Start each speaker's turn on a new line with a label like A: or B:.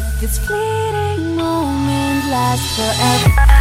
A: make this fleeting moment last forever.